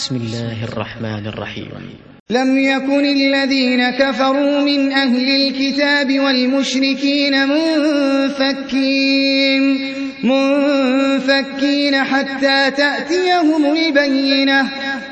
بسم الله الرحمن الرحيم. لم يكن الذين كفروا من أهل الكتاب والمشركين منفكين منفكين حتى تأتيهم البينة.